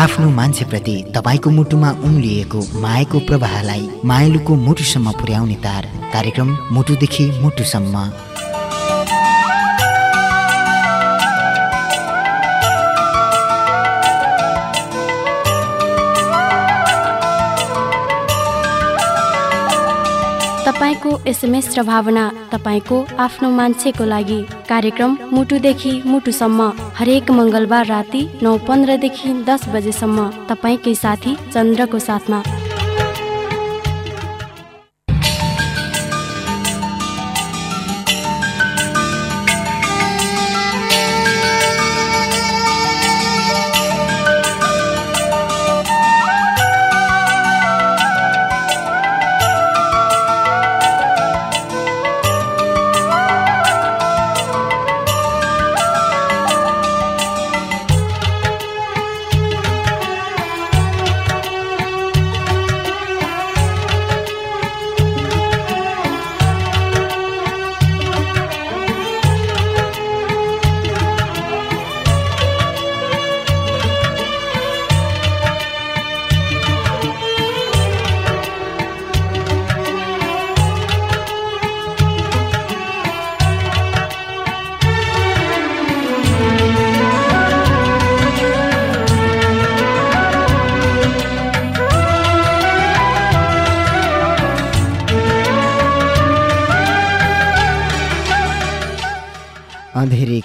आफ्नो मान्छेप्रति तपाईँको मुटुमा उम्लिएको मायाको प्रवाहलाई मायालुको मुटुसम्म पुर्याउने तार कार्यक्रम मुटुदेखि मुटुसम्म। तपाईँको एसएमएस र भावना तपाईँको आफ्नो मान्छेको लागि कार्यक्रम मुटुदेखि मुटुसम्म। हरेक मङ्गलबार राति नौ पन्ध्रदेखि दस बजेसम्म तपाईँकै साथी चन्द्रको साथमा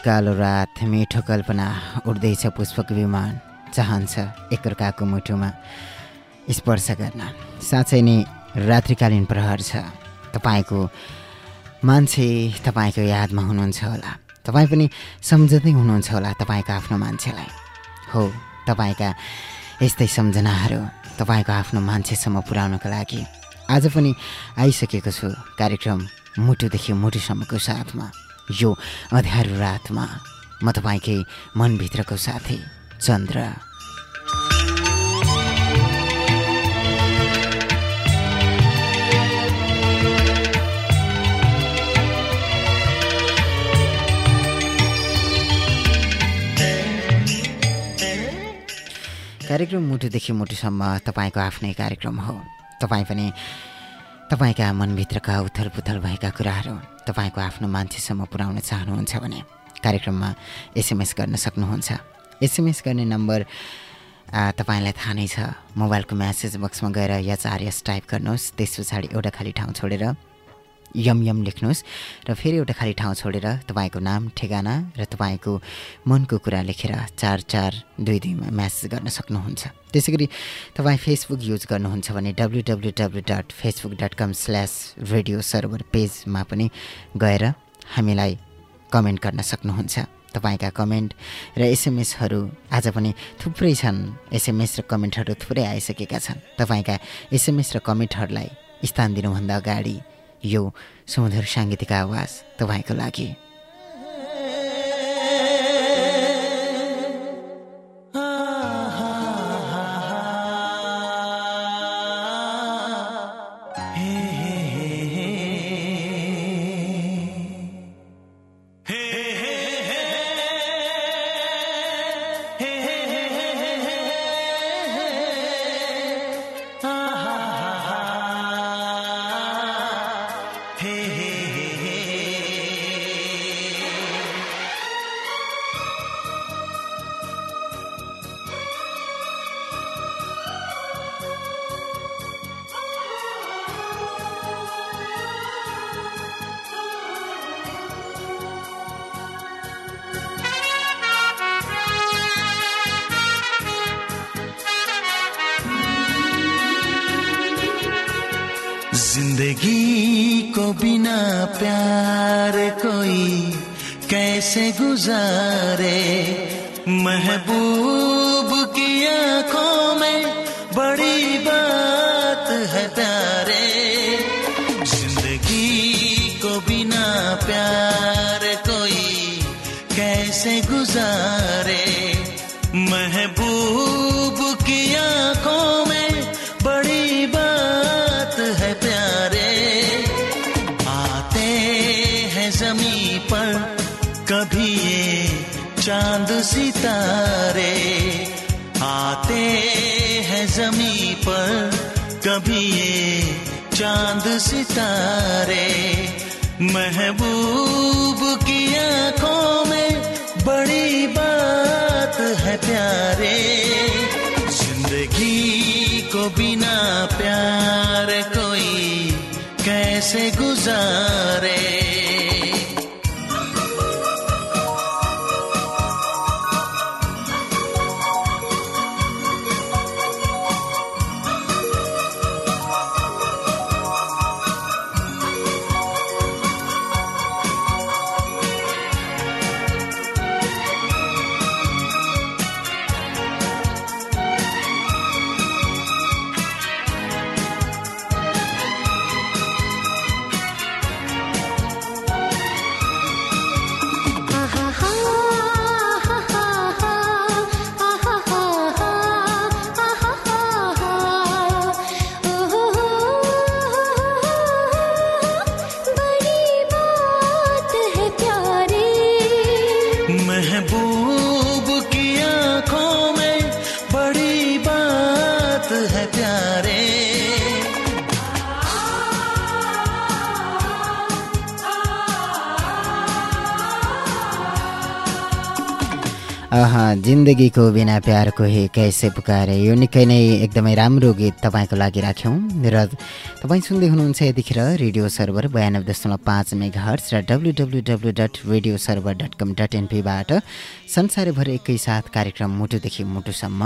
कालो रात मिठो कल्पना उड्दैछ पुष्पक विमान। चाहन्छ एकअर्काको मुटुमा स्पर्श गर्न। साँच्चै नै रात्रिकालीन प्रहर छ। तपाईँको मान्छे तपाईँको यादमा हुनुहुन्छ होला। तपाईँ पनि सम्झँदै हुनुहुन्छ होला तपाईँको आफ्नो मान्छेलाई। हो तपाईँका यस्तै सम्झनाहरू तपाईँको आफ्नो मान्छेसम्म पुर्याउनको लागि। आज पनि आइसकेको छु कार्यक्रम मुटुदेखि मुटुसम्मको साथमा। यो अँध्यारो रातमा म तपाईँकै मनभित्रको साथी चन्द्र। कार्यक्रम मुटुदेखि मुटुसम्म तपाईँको आफ्नै कार्यक्रम हो। तपाईँ पनि तपाईँका मनभित्रका उथल पुथल भएका कुराहरू तपाईँको आफ्नो मान्छेसम्म पुर्याउन चाहनुहुन्छ भने कार्यक्रममा एसएमएस गर्न सक्नुहुन्छ। एसएमएस गर्ने नम्बर तपाईँलाई थाहा नै छ। मोबाइलको म्यासेज बक्समा गएर यच टाइप गर्नुहोस्। त्यस पछाडि एउटा खाली ठाउँ छोडेर यम यम लेख्नुहोस्। र फेरि एउटा खाली ठाउँ छोडेर तपाईँको नाम ठेगाना र तपाईँको मनको कुरा लेखेर चार चार दुई दुईमा म्यासेज गर्न सक्नुहुन्छ। त्यसै गरी तपाईँ फेसबुक युज गर्नुहुन्छ भने W W W dot Facebook dot com slash radio server पेजमा पनि गएर हामीलाई कमेन्ट गर्न सक्नुहुन्छ। तपाईँका कमेन्ट र एसएमएसहरू आज पनि थुप्रै छन्। एसएमएस र कमेन्टहरू थुप्रै आइसकेका छन्। तपाईँका एसएमएस र कमेन्टहरूलाई स्थान दिनुभन्दा अगाडि यो सुमधुर साङ्गीतिक आवाज तपाईँको लागि। गुजारे पर कभी ये चाँद सितारे महबूब की आँखों में बड़ी बात है प्यारे। ज़िंदगी को बिना प्यार कोई कैसे गुजारे? जिन्दगीको बिना प्यारको हे कैसे पुकारे? यो निकै नै एकदमै राम्रो गीत तपाईँको लागि राख्यौँ। र तपाईँ सुन्दै हुनुहुन्छ यतिखेर रेडियो सर्भर बयानब्बे दशमलव पाँच मेगा हर्स र W W W dot radio server dot com dot एनपीबाट संसारभर एकैसाथ कार्यक्रम मुटुदेखि मुटुसम्म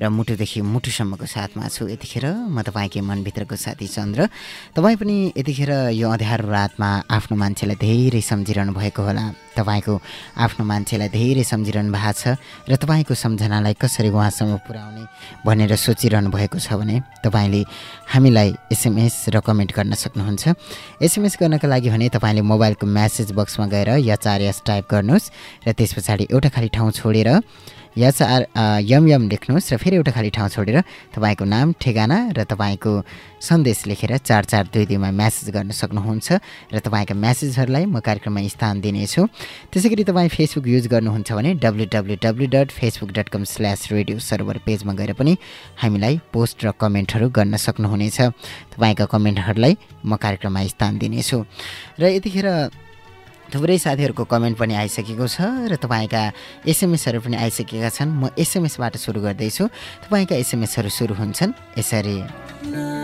र मुटुदेखि मुटुसम्मको साथमा छु यतिखेर म तपाईँकै मनभित्रको साथी चन्द्र। तपाईँ पनि यतिखेर यो अँध्यारो रातमा आफ्नो मान्छेलाई धेरै सम्झिरहनु भएको होला। तपाईँको आफ्नो मान्छेलाई धेरै सम्झिरहनु भएको छ र तपाईँको सम्झनालाई कसरी उहाँसम्म पुर्याउने भनेर सोचिरहनु भएको छ भने तपाईँले हामीलाई एसएमएस र कमेन्ट गर्न सक्नुहुन्छ। एसएमएस गर्नका लागि भने तपाईँले मोबाइलको म्यासेज बक्समा गएर या चार टाइप गर्नुहोस् र त्यस पछाडि एउटा खाली ठाउँ छोडेर या चार यम यम लेख्नुहोस् र फेरि एउटा खाली ठाउँ छोडेर तपाईँको नाम ठेगाना र तपाईँको सन्देश लेखेर चार चार दुई दुईमा म्यासेज गर्न सक्नुहुन्छ र तपाईँका म्यासेजहरूलाई म कार्यक्रममा स्थान दिनेछु। त्यसै गरी तपाईँ फेसबुक युज गर्नुहुन्छ भने W W W dot Facebook dot com slash radio server पेजमा गएर पनि हामीलाई पोस्ट र कमेन्टहरू गर्न सक्नुहुनेछ। तपाईँका कमेन्टहरूलाई म कार्यक्रममा स्थान दिनेछु। र यतिखेर थुप्रै साथीहरूको कमेन्ट पनि आइसकेको छ र तपाईँका एसएमएसहरू पनि आइसकेका छन्। म एसएमएसबाट सुरु गर्दैछु। तपाईँका एसएमएसहरू सुरु हुन्छन्। यसरी।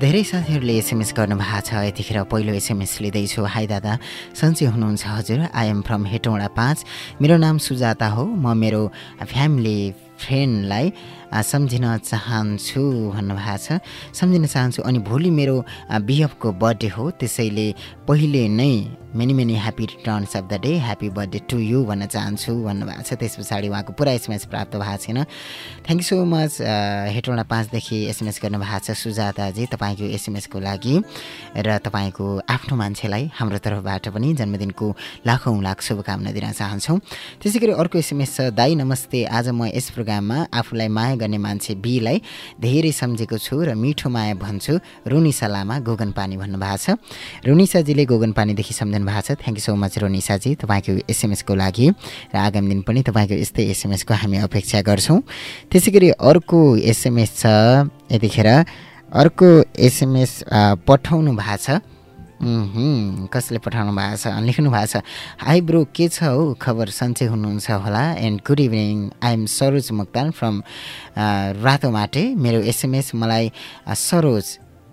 धेरै साथीहरूले एसएमएस गर्नुभएको छ। यतिखेर पहिलो एसएमएस लिँदैछु। हाई दादा सन्चै हुनुहुन्छ हजुर। आई एम फ्रम हेटौँडा पाँच। मेरो नाम सुजाता हो। म मेरो फ्यामिली फ्रेन्डलाई सम्झिन चाहन्छु भन्नुभएको छ। सम्झिन चाहन्छु अनि भोलि मेरो बिएफको बर्थडे हो त्यसैले पहिले नै many many happy returns of the day happy birthday to you भन्न चाहन्छु भन्नुभएको छ। त्यस पछाडि उहाँको पुरा एसएमएस प्राप्त भएको छैन। Thank you so much Hetauda पाँचदेखि एसएमएस गर्नुभएको छ सुजाताजी तपाईँको एसएमएसको लागि र तपाईँको आफ्नो मान्छेलाई हाम्रो तर्फबाट पनि जन्मदिनको लाखौँ लाख शुभकामना दिन चाहन्छौँ। त्यसै अर्को एसएमएस छ दाई नमस्ते आज म यस प्रोग्राममा आफूलाई माया गर्ने मान्छे बीलाई धेरै सम्झेको छु र मिठो माया भन्छु रुनिसा लामा गोगन पानी भन्नुभएको छ। रुनिसाजीले गोगन पानीदेखि सम्झनु भएको छ। Thank you so much Ronisaji. तपाईँको एसएमएसको लागि र आगामी दिन पनि तपाईँको यस्तै एसएमएसको हामी अपेक्षा गर्छौँ। त्यसै गरी अर्को एसएमएस छ यतिखेर अर्को एसएमएस पठाउनु भएको छ। कसले पठाउनु भएको छ लेख्नु भएको छ। हाई ब्रो के छ हौ? खबर सन्चै हुनुहुन्छ होला। And good evening I am Saroj Muktan from Ratomate. मेरो एसएमएस मलाई सरोज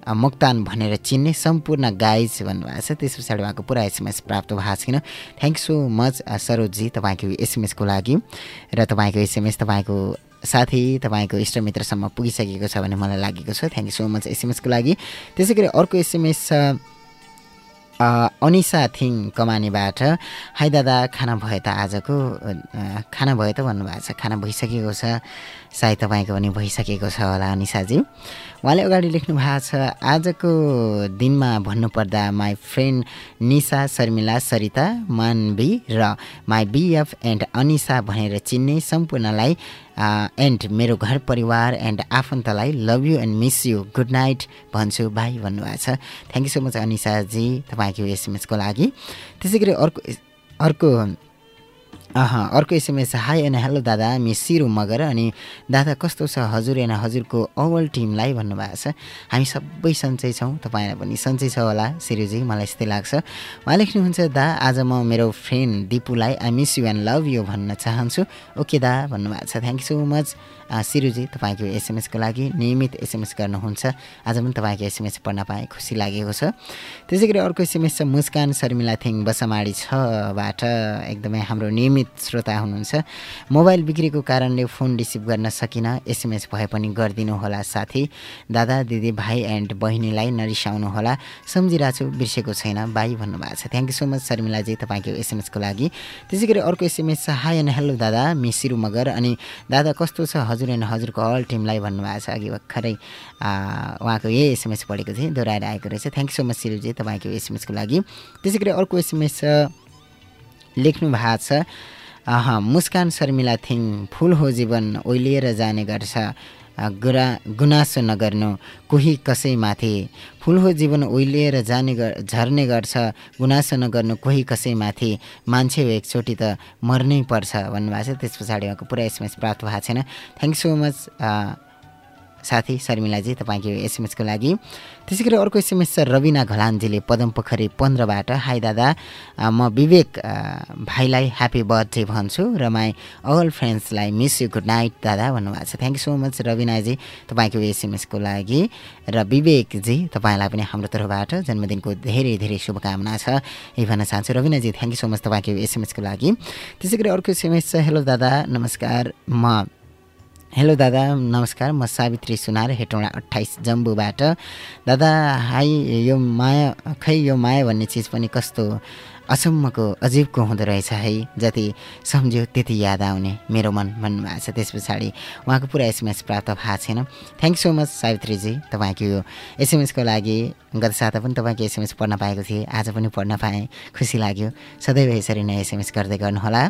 मोक्तान भनेर चिन्ने सम्पूर्ण गाइज भन्नुभएको छ। त्यस पछाडि उहाँको पुरा एसएमएस प्राप्त भएको छैन। थ्याङ्क सो मच सरोजजी तपाईँको एसएमएसको लागि। र तपाईँको एसएमएस तपाईँको साथी तपाईँको इष्टमित्रसम्म पुगिसकेको छ भन्ने मलाई लागेको छ। थ्याङ्क यू सो मच एसएमएसको लागि। त्यसै गरी अर्को एसएमएस छ अनिसा थिङ कमानेबाट हाई दादा खाना भयो त आजको खाना भयो त भन्नुभएको छ खाना भइसकेको छ सायद तपाईँको पनि भइसकेको छ होला अनिसाजी। उहाँले अगाडि लेख्नु भएको छ आजको दिनमा भन्नुपर्दा माई फ्रेन्ड निसा शर्मिला सरिता मानवी र माई बिएफ एन्ड अनिसा भनेर चिन्ने सम्पूर्णलाई एन्ड मेरो घर परिवार and आफन्तलाई love you and miss you good night भन्छु भाइ भन्नुभएको छ। Thank you so much Anisaji तपाईँको एसएमएसको लागि। त्यसै गरी अर्को अर्को अर्को एसएमएस हाई एन्ड हेलो दादा मि सिरु मगर अनि दादा कस्तो छ? हजुर एन हजुरको अवल टिमलाई भन्नुभएको छ। हामी सबै सन्चै छौँ तपाईँलाई पनि सन्चै छ होला सिरुजी मलाई यस्तै लाग्छ। उहाँ लेख्नुहुन्छ दा आज म मेरो friend दिपुलाई I miss you and love you भन्न चाहन्छु। ओके दा भन्नुभएको छ। Thank you so much Siruji तपाईँको एसएमएसको लागि नियमित एसएमएस गर्नुहुन्छ। आज पनि तपाईँको एसएमएस पढ्न पाएँ खुसी लागेको छ। त्यसै गरी अर्को एसएमएस छ मुस्कान शर्मिला थिङ बसमाडी छबाट। एकदमै हाम्रो नियमित श्रोता हुनुहुन्छ। मोबाइल बिग्रेको कारणले फोन रिसिभ गर्न सकिनँ एसएमएस भए पनि गरिदिनु होला साथी। दादा दिदी भाइ एन्ड बहिनीलाई नरिसाउनु होला। सम्झिरहेको छु बिर्सेको छैन। भाइ भन्नुभएको छ। Thank you so much Sharmilaji तपाईँको एसएमएसको लागि। त्यसै गरी अर्को एसएमएस छ। हाई एन्ड हेलो दादा। मिसिरु मगर। अनि दादा कस्तो छ? हजुर एन्ड हजुरको अल टिमलाई भन्नुभएको छ। अघि भर्खरै उहाँको यही एसएमएस पढेको थिएँ। दोहोऱ्याएर आएको रहेछ। Thank you so much Siruji तपाईँको एसएमएसको लागि। त्यसै गरी अर्को एसएमएस छ। लेख्नु भएको छ। मुस्कान शर्मिला थिङ फुल हो जीवन ओइलिएर जाने गर्छ। गुरा गुनासो नगर्नु कोही कसैमाथि फुल हो जीवन ओइलिएर जाने झर्ने गर्छ। गुनासो नगर्नु कोही कसैमाथि मान्छे हो एकचोटि त मर्नै पर्छ भन्नुभएको छ। त्यस पछाडि उहाँको पुरा एसएमएस प्राप्त भएको छैन। थ्याङ्क सो मच साथी शर्मिलाजी तपाईँको एसएमएसको लागि। त्यसै गरी अर्को एसएमएस छ रविना घलानजीले पदम पोखरी पन्ध्रबाट। हाई दादा म विवेक भाइलाई ह्याप्पी बर्थडे भन्छु र माई अल फ्रेन्ड्सलाई मिस यु गुड नाइट दादा भन्नुभएको छ। Thank you so much Rabinaji तपाईँको एसएमएसको लागि। र विवेकजी तपाईँलाई पनि हाम्रो तर्फबाट जन्मदिनको धेरै धेरै शुभकामना छ। यही भन्न चाहन्छु Rabinaji thank you so much तपाईँको एसएमएसको लागि। त्यसै गरी अर्को एसएमएस छ हेलो दादा नमस्कार म हेलो दादा नमस्कार म सावित्री सुनार हेटौँडा अट्ठाइस जम्बूबाट। दादा हाई यो माया खै यो माया भन्ने चिज पनि कस्तो अचम्मको अजिबको हुँदो रहेछ है जति सम्झ्यो त्यति याद आउने मेरो मन भन्नुभएको छ। त्यस पछाडि उहाँको पुरा एसएमएस प्राप्त भएको छैन। थ्याङ्क सो मच सावित्रीजी तपाईँको यो एसएमएसको लागि गत साता पनि तपाईँको एसएमएस पढ्न पाएको थिएँ आज पनि पढ्न पाएँ खुसी लाग्यो। सदैव यसरी नै एसएमएस गर्दै गर्नुहोला।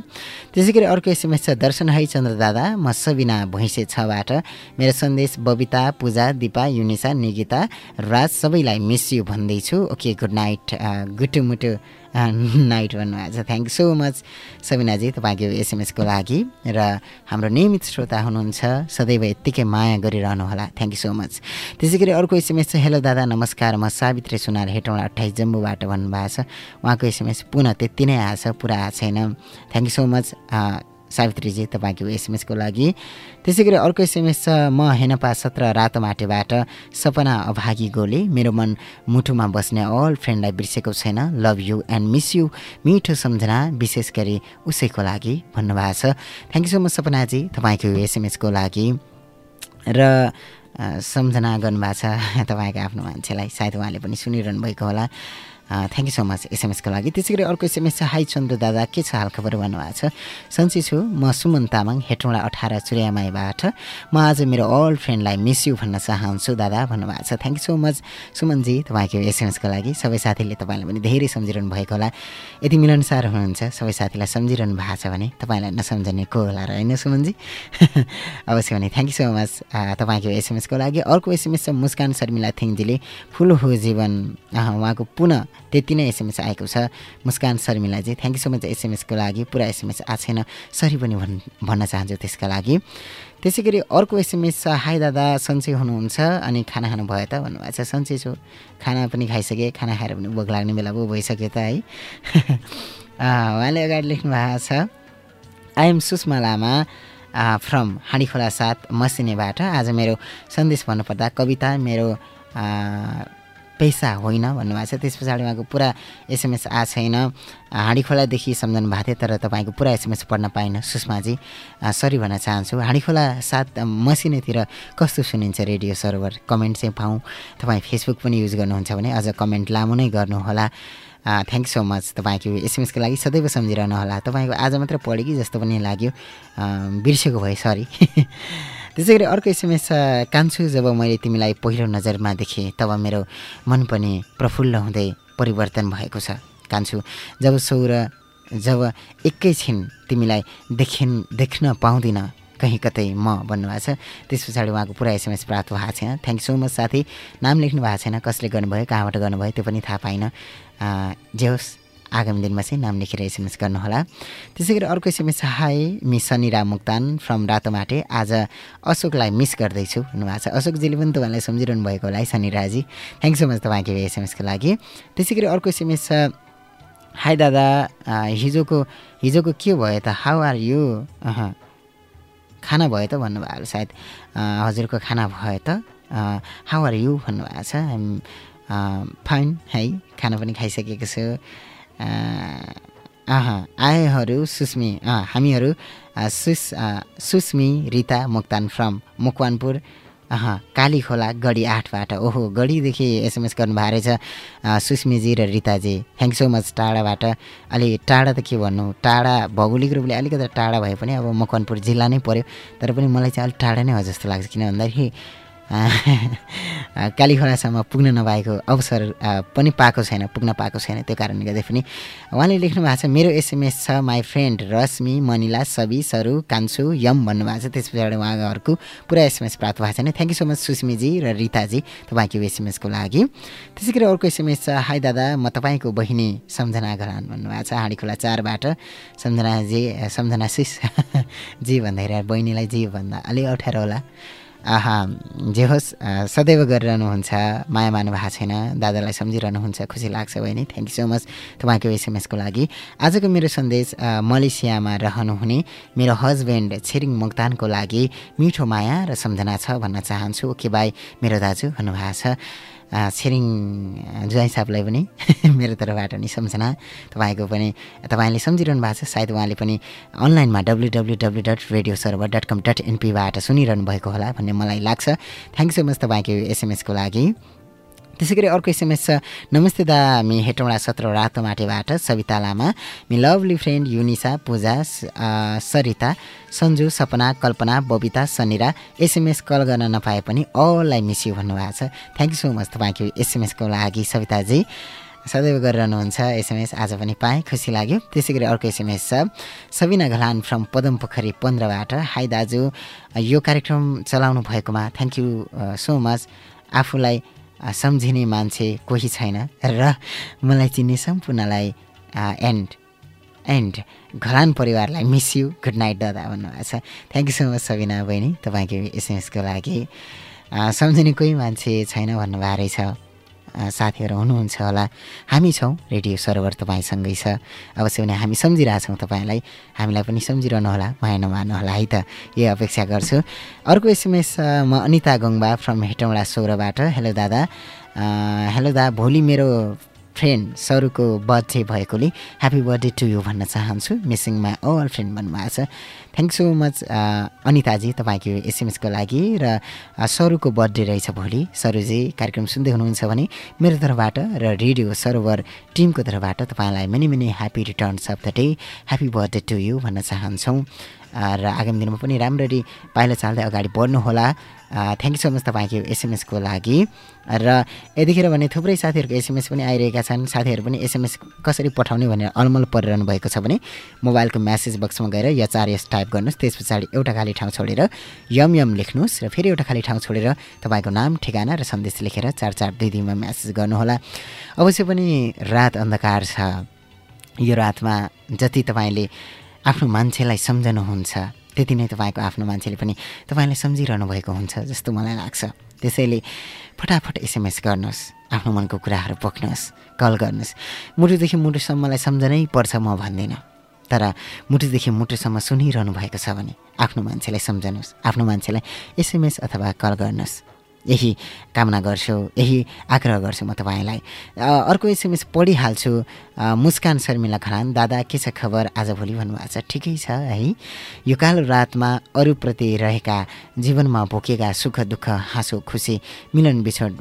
त्यसै गरी अर्को एसएमएस छ दर्शन है चन्द्र दादा म सबिना भैँसे छबाट। मेरो सन्देश बबिता पूजा दिपा युनिसा निगिता राज सबैलाई मिस यु भन्दैछु। ओके गुड नाइट गुटु मुटु नाइट भन्नुभएको छ थ्याङ्क सो मच सबिनाजी तपाईँको एसएमएसको लागि। र हाम्रो नियमित श्रोता हुनुहुन्छ सदैव यत्तिकै माया गरिरहनुहोला थ्याङ्क यू सो मच त्यसै गरी अर्को एसएमएस छ हेलो दादा नमस्कार। म सावित्री सुनार हेटौँडा अट्ठाइस जम्बूबाट भन्नुभएको छ। उहाँको एसएमएस पुनः त्यति नै आएको छ पुरा आएको छैन। Thank you so much Savitriji तपाईँको एसएमएसको लागि। त्यसै गरी अर्को एसएमएस छ म हेनपा सत्र रातो माटेबाट सपना अभागी गोले मेरो मन मुटुमा बस्ने अल फ्रेन्डलाई बिर्सेको छैन। Love you and miss you मिठो सम्झना विशेष गरी उसैको लागि भन्नुभएको छ। Thank you so much Sapnaji तपाईँको एसएमएसको लागि। र सम्झना गर्नुभएको छ तपाईँको आफ्नो मान्छेलाई। सायद उहाँले पनि सुनिरहनु भएको होला। थ्याङ्क यू सो मच एसएमएसको लागि। त्यसै गरी अर्को एसएमएस छ हाई चन्द्र दादा के छ हालखबर भन्नुभएको छ? सन्चै छु म सुमन तामाङ हेटौँडा अठार चुरियामाईबाट म आज मेरो अल फ्रेन्डलाई मिस यु भन्न चाहन्छु दादा भन्नुभएको छ। Thank you so much Sumanji तपाईँको एसएमएसको लागि। सबै साथीले तपाईँलाई पनि धेरै सम्झिरहनु भएको होला। यदि मिलनसार हुनुहुन्छ सबै साथीलाई सम्झिरहनु भएको छ भने तपाईँलाई नसम्झने को होला र होइन सुमनजी? अवश्य भने थ्याङ्क यू सो मच तपाईँको एसएमएसको लागि। अर्को एसएमएस छ मुस्कान शर्मिला थिङजीले फुल हो जीवन उहाँको पुनः त्यति नै एसएमएस आएको छ। Muskan Sharmilaji thank you so much एसएमएसको लागि। पुरा एसएमएस आएको छैन। सरी पनि भन् भन्न चाहन्छु त्यसका लागि। त्यसै गरी अर्को एसएमएस हाई दादा सन्चै हुनुहुन्छ। अनि खाना खानु भयो त? भन्नुभएको छ सन्चै छु। खाना पनि खाइसकेँ। खाना खाएर पनि भोक लाग्ने बेला पो भइसक्यो त है। उहाँले अगाडि लेख्नु भएको छ आइएम सुषमा लामा फ्रम हाँडीखोला साथ मसिनेबाट आज मेरो सन्देश भन्नुपर्दा कविता मेरो पैसा होइन भन्नुभएको छ। त्यस पछाडि उहाँको पुरा एसएमएस आएको छैन। हाँडी खोलादेखि सम्झनु भएको थियो तर तपाईँको पुरा एसएमएस पढ्न पाइनँ सुषमाजी सरी भन्न चाहन्छु। हाँडी खोला साथ मसिनैतिर कस्तो सुनिन्छ रेडियो सर्भर? कमेन्ट चाहिँ पाऊँ। तपाईँ फेसबुक पनि युज गर्नुहुन्छ भने अझ कमेन्ट लामो नै गर्नुहोला। थ्याङ्क सो मच तपाईँको एसएमएसको लागि सदैव सम्झिरहनु होला तपाईँको आज मात्र पढेँ कि जस्तो पनि लाग्यो। बिर्सेको भए सरी। त्यसै गरी अर्को एसएमएस कान्छु जब मैले तिमीलाई पहिलो नजरमा देखेँ तब मेरो मन पनि प्रफुल्ल हुँदै परिवर्तन भएको छ। कान्छु जब सौर जब एकैछिन तिमीलाई देखिन् देख्न पाउँदिनँ कहीँ कतै म भन्नुभएको छ त्यस पछाडि उहाँको पुरा एसएमएस प्राप्त भएको छैन। थ्याङ्क सो मच साथी। नाम लेख्नु भएको छैन कसले गर्नुभयो कहाँबाट गर्नुभयो त्यो पनि थाहा पाइनँ। जे होस्। आगामी दिनमा चाहिँ नाम लेखेर एसएमएस गर्नुहोला। त्यसै गरी अर्को SMS hi miss Sanira Moktan from Ratomate. आज अशोकलाई मिस गर्दैछु। भन्नुभएको छ। अशोकजीले पनि तपाईँलाई सम्झिरहनु भएको होला है सनिराजी थ्याङ्क सो मच तपाईँको एसएमएसको लागि। त्यसै गरी अर्को एसएमएस छ हाई दादा हिजोको हिजोको के भयो त? हाउ आर यु खाना भयो त भन्नुभयो सायद। हजुरको खाना भयो त? हाउ आर यु भन्नुभएको छ। फाइन है? खाना पनि खाइसकेको छु। आएहरू सुस्मी हामीहरू सुस सुस्मी रिता मोक्तान फ्रम मकवानपुर काली खोला गढी आठबाट ओहो गढीदेखि एसएमएस गर्नुभएको रहेछ। सुस्मीजी र रिताजी थ्याङ्क सो मच टाढाबाट। अलि टाढा त के भन्नु टाढा भौगोलिक रूपले अलिकति टाढा भए पनि अब मकवानपुर जिल्ला नै पऱ्यो तर पनि मलाई चाहिँ अलिक टाढा नै हो जस्तो लाग्छ किन भन्दाखेरि कालीखोलासम्म पुग्न नपाएको अवसर पनि पाएको छैन पुग्न पाएको छैन त्यो कारणले गर्दा पनि उहाँले लेख्नु भएको छ मेरो एसएमएस छ माई फ्रेन्ड रश्मि मनिला सबी सरू कान्छु यम भन्नुभएको छ। त्यस पछाडि उहाँहरूको पुरा एसएमएस प्राप्त भएको छैन। Thank you so much Susmiji र रिताजी तपाईँको एसएमएसको लागि। त्यसै गरी अर्को एसएमएस छ हाई दादा म तपाईँको बहिनी सम्झना घरान भन्नुभएको छ। हाँडी खोला चारबाट सम्झनाजी सम्झना सिस जी भन्दाखेरि बहिनीलाई जी भन्दा अलिक अप्ठ्यारो होला। आहा जे होस् सदैव गरिरहनुहुन्छ माया मानु भएको छैन दादालाई सम्झिरहनुहुन्छ खुसी लाग्छ बहिनी थ्याङ्क यू सो मच तपाईँको एसएमएसको लागि। आजको मेरो सन्देश मलेसियामा रहनुहुने मेरो हस्बेन्ड छिरिङ मोक्तानको लागि मिठो माया र सम्झना छ भन्न चाहन्छु। ओके बाई मेरो दाजु भन्नुभएको छ। छिरिङ जुवाई साहबलाई पनि मेरो तर्फबाट नि सम्झना। तपाईँको पनि तपाईँले सम्झिरहनु भएको छ सायद उहाँले पनि अनलाइनमा W W W dot radio server dot com dot एनपीबाट सुनिरहनु भएको होला भन्ने मलाई लाग्छ। थ्याङ्क सो मच तपाईँको एसएमएसको लागि। त्यसै गरी अर्को एसएमएस छ। नमस्ते दा मि हेटौँडा सत्र रातो माटेबाट Sabita Lama. My lovely friend Unisa Puja Sarita Sanju Sapna Kalpana Babita Sanira SMS call गर्न नपाए पनि अललाई मिस यु भन्नुभएको छ। थ्याङ्क यू सो मच तपाईँको एसएमएसको लागि सविताजी। सदैव गरिरहनुहुन्छ एसएमएस आज पनि पाएँ खुसी लाग्यो। त्यसै गरी अर्को एसएमएस छ। सबिना घलान फ्रम पदम पोखरी पन्ध्रबाट। हाई दाजु। यो कार्यक्रम चलाउनु भएकोमा थ्याङ्क यू सो मच आफूलाई सम्झिने मान्छे कोही छैन। र मलाई चिन्ने सम्पूर्णलाई एन्ड एन्ड घरान परिवारलाई मिस यु गुड नाइट दादा भन्नुभएको छ। Thank you so much Sabina बहिनी तपाईँको एसएमएसको लागि। सम्झिने कोही मान्छे छैन भन्नुभएको रहेछ। साथीहरू हुनुहुन्छ होला। हामी छौँ रेडियो सर्भर तपाईँसँगै छ। अवश्य पनि हामी सम्झिरहेछौँ तपाईँलाई। हामीलाई पनि सम्झिरहनु होला माया नमार्नु होला है त? यही अपेक्षा गर्छु। अर्को एसएमएस म अनिता गङ्बा फ्रम हेटौँडा सोह्रबाट। हेलो दादा। हेलो दा भोलि मेरो फ्रेन्ड सरुको बर्थडे भएकोले ह्याप्पी बर्थडे टु यु भन्न चाहन्छु। मिसिङ माई अल फ्रेन्ड भन्नुभएको छ थ्याङ्क सो मच अनिताजी तपाईँको एसएमएसको लागि र सरुको बर्थडे रहेछ भोलि। सरुजी कार्यक्रम सुन्दै हुनुहुन्छ भने मेरो तर्फबाट र रेडियो सर्भर टिमको तर्फबाट तपाईँलाई many many happy returns of the day happy birthday to you भन्न चाहन्छौँ। र आगामी दिनमा पनि राम्ररी पाइला चाल्दै अगाडि बढ्नुहोला। थ्याङ्क यू सो मच तपाईँको एसएमएसको लागि। र यतिखेर भने थुप्रै साथीहरूको एसएमएस पनि आइरहेका छन्। साथीहरू पनि एसएमएस कसरी पठाउने भनेर अलमल परिरहनु भएको छ भने मोबाइलको म्यासेज बक्समा गएर यचारएस टाइप गर्नुहोस्। त्यस पछाडि एउटा खाली ठाउँ छोडेर यम यम लेख्नुहोस् र फेरि एउटा खाली ठाउँ छोडेर तपाईँको नाम ठेगाना र सन्देश लेखेर चार चार दुई दिनमा म्यासेज गर्नुहोला। अवश्य पनि रात अन्धकार छ। यो रातमा जति तपाईँले आफ्नो मान्छेलाई सम्झनुहुन्छ त्यति नै तपाईँको आफ्नो मान्छेले पनि तपाईँलाई सम्झिरहनु भएको हुन्छ जस्तो मलाई लाग्छ। त्यसैले फटाफट एसएमएस गर्नुहोस् आफ्नो मनको कुराहरू पोख्नुहोस् कल गर्नुहोस्। मुटुदेखि मुटुसम्मलाई सम्झनै पर्छ म भन्दिनँ। तर मुटुदेखि मुटुसम्म सुनिरहनु भएको छ भने आफ्नो मान्छेलाई सम्झनुहोस् आफ्नो मान्छेलाई एसएमएस अथवा कल गर्नुहोस्। यही कामना गर्छु यही आग्रह गर्छु म तपाईँलाई। अर्को एसएमएस पढिहाल्छु। मुस्कान शर्मिला खनान दादा के छ खबर? आजभोलि भन्नुभएको छ ठिकै छ है। यो कालो रातमा अरूप्रति रहेका जीवनमा भोकेका सुख दुःख हाँसो खुसी मिलन बिछोड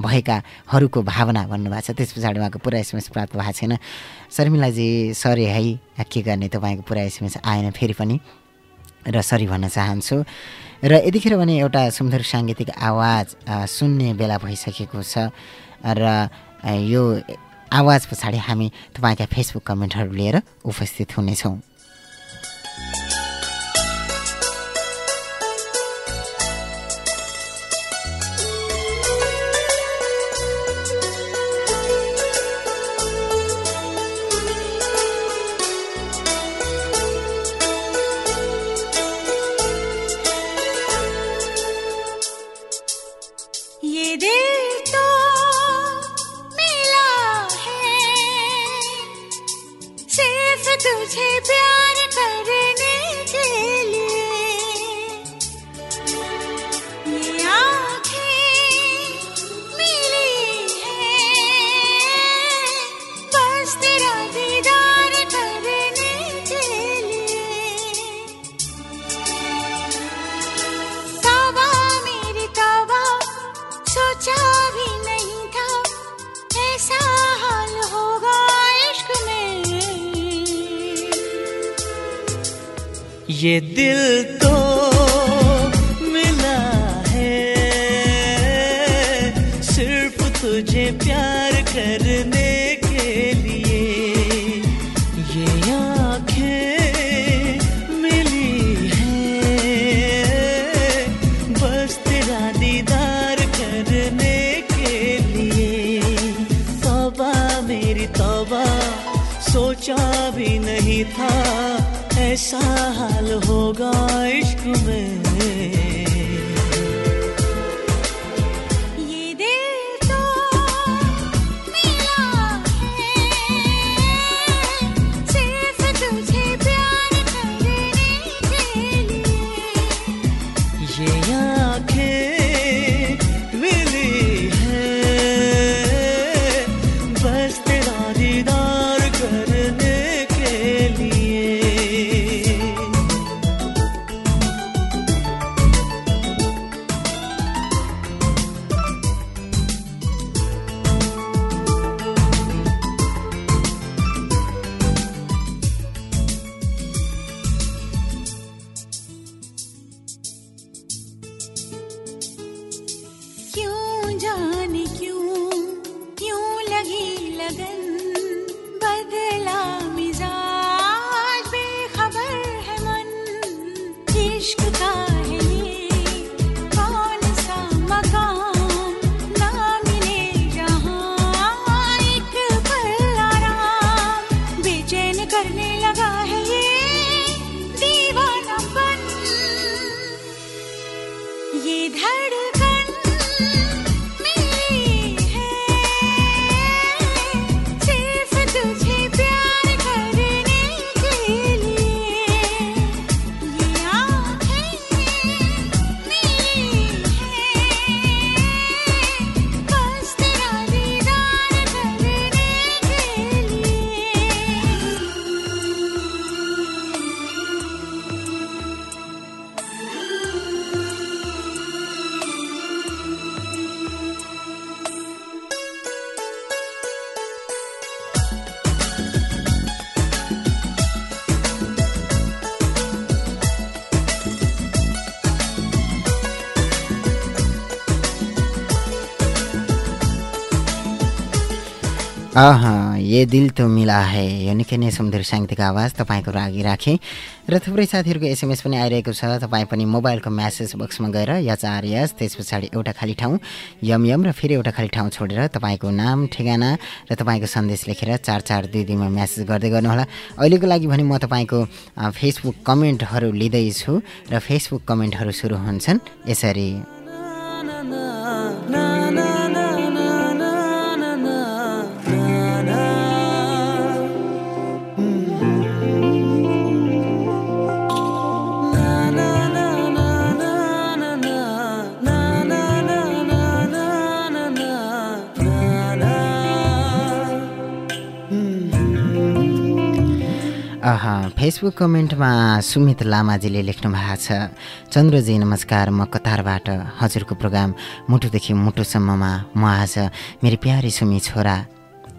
भएकाहरूको भावना भन्नुभएको छ। त्यस पछाडि उहाँको पुरा एसएमएस प्राप्त भएको छैन। शर्मिलाजी सरी है के गर्ने तपाईँको पुरा एसएमएस आएन फेरि पनि। र सरी भन्न चाहन्छु। र यतिखेर भने एउटा सुन्दर साङ्गीतिक आवाज सुन्ने बेला भइसकेको छ र यो आवाज पछाडि हामी तपाईँका फेसबुक कमेन्टहरू लिएर उपस्थित हुनेछौँ। था ऐसा हाल होगा इश्क में। अह ये दिल त मिला है। यो निकै नै सुन्दर साङ्गीतिक आवाज तपाईँको लागि राखेँ। र थुप्रै साथीहरूको एसएमएस पनि आइरहेको छ। तपाईँ पनि मोबाइलको म्यासेज बक्समा गएर यचार यस त्यस पछाडि एउटा खाली ठाउँ यम यम र फेरि एउटा खाली ठाउँ छोडेर तपाईँको नाम ठेगाना र तपाईँको सन्देश लेखेर चार चार दुई दुईमा म्यासेज गर्दै गर्नुहोला। अहिलेको लागि भने म तपाईँको फेसबुक कमेन्टहरू लिँदैछु र फेसबुक कमेन्टहरू सुरु हुन्छन्। यसरी। फेसबुक कमेन्टमा सुमित लामाजीले लेख्नु भएको छ चन्द्रजी नमस्कार। म कतारबाट हजुरको प्रोग्राम मुटुदेखि मुटुसम्ममा म आज मेरो प्यारी सुमी छोरा